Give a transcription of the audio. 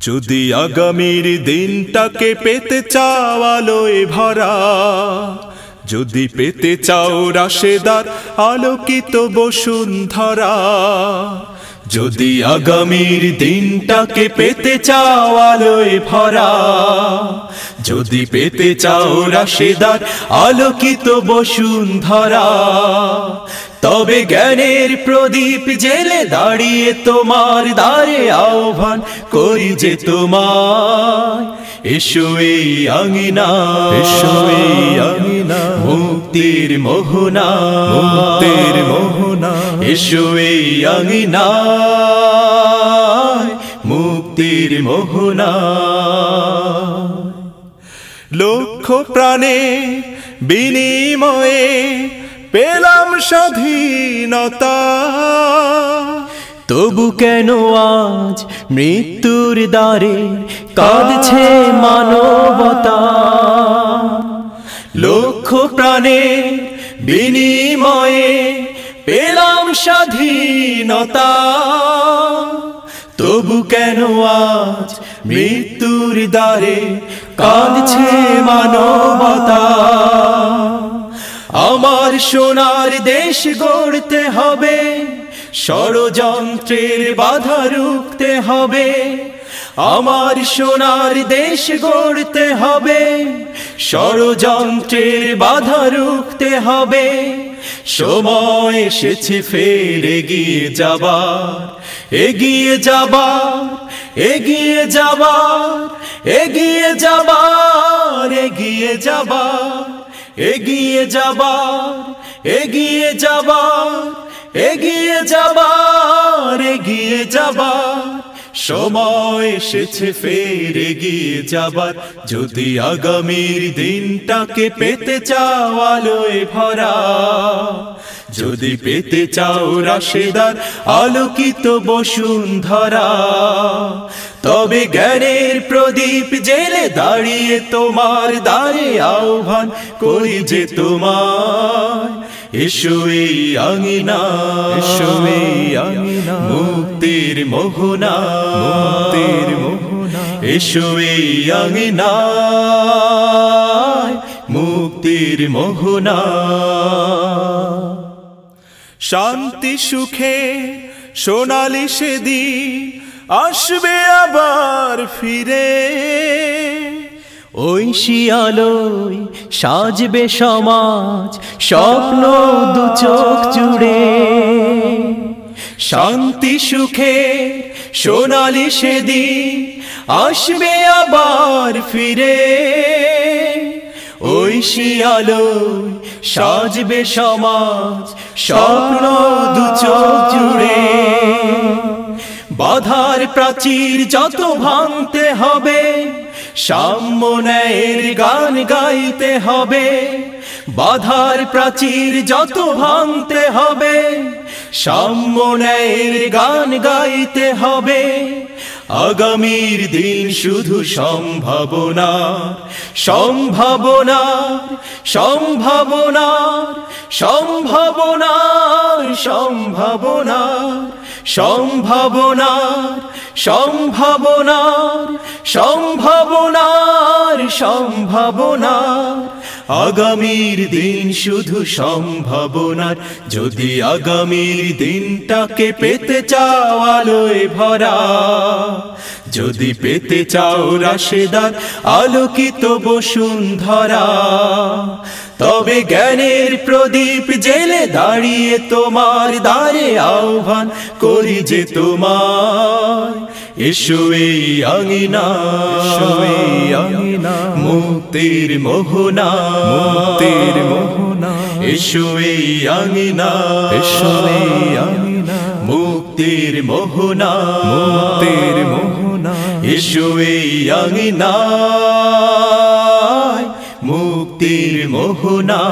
যদি আগামীর দিনটাকে পেতে চাও আলোয় ভরা, যদি পেতে চাও রাশেদার আলোকিত বসুন্ধরা, যদি আগামীর দিনটাকে পেতে চাও আলোয় ভরা, যদি পেতে চাও রাশেদার আলোকিত বসুন্ধরা তবে জ্ঞানের প্রদীপ জেলে দাঁড়িয়ে তোমার দ্বারে আহ্বান করি যে তোমার এসো এই আঙিনা এসো এই আঙিনা মুক্তির মোহনা। মুক্তির মোহনা। এসো এই আঙিনা মুক্তির মোহনা। লক্ষ প্রাণে বিনিময়ে পেলাম স্বাধীনতা। তবু কেন আজ মৃত্যুর দ্বারে কাঁদছে মানবতা? লক্ষ প্রাণে বিনিময়ে পেলাম স্বাধীনতা। তবু কেন আজ মৃত্যুর দ্বারে কাঁদছে মানবতা? আমার সোনার দেশ গড়তে হবে, ষড়যন্ত্রের বাধা রুখতে হবে। আমার সোনার দেশ গড়তে হবে, ষড়যন্ত্রের বাধা রুখতে হবে। সময় এসেছে ফের এগিয়ে যাবার এগিয়ে যাবার এগিয়ে যাবার এগিয়ে যাবার এগিয়ে যাবার। এগিয়ে যাবার এগিয়ে যাবার এগিয়ে যাবার এগিয়ে যাবার। সময় এসেছে ফের এগিয়ে যাবার। যদি আগামীর দিনটাকে পেতে চাও আলোয় ভরা, যদি পেতে চাও রাশেদার, আলোকিত বসুন্ধরা তবে জ্ঞানের প্রদীপ জেলে দাঁড়িয়ে তোমার দ্বারে আহ্বান করি যে তোমার এসো এই আঙিনা এসো এই আঙিনা মুক্তির মোহনা। মুক্তির মোহনা। এসো এই আঙিনা মুক্তির মোহনা। শান্তি সুখে সোনালি সেদিন আসবে আবার ফিরে। ওই শিয়ালোয় সাজবে সমাজ, স্বপ্ন দু চোখ জুড়ে। শান্তি, সুখে, সোনালি সেদিন আসবে আবার ফিরে। ওই শিয়ালোয় সাজবে সমাজ, স্বপ্ন দু জুড়ে। বাধার প্রাচীর যত ভাঙতে হবে, সাম্য ন্যায়ের গান গাইতে হবে। বাধার প্রাচীর যত ভাঙতে হবে, সাম্য ন্যায়ের গান গাইতে হবে। আগামীর দিন শুধু সম্ভাবনা সম্ভাবনা সম্ভাবনা সম্ভাবনার সম্ভাবনা সম্ভাবনা সম্ভাবনার সম্ভাবনার সম্ভাবনার। আগামীর দিন শুধু সম্ভাবনার যদি আগামীর দিনটাকে পেতে চাও আলোয় ভরা যদি পেতে চাও রাশেদার আলোকিত বসুন্ধরা তবে জ্ঞানের প্রদীপ জেলে দাঁড়িয়ে তোমার দ্বারে আহ্বান করি যে তোমার এসো এই আঙিনা মুক্তির মোহনা মুক্তির মোহনা এসো এই আঙিনা এসো এই আঙিনা। মুক্তির মোহনা। মুক্তির মোহনা। এসো এই আঙিনা মুক্তির মোহনা।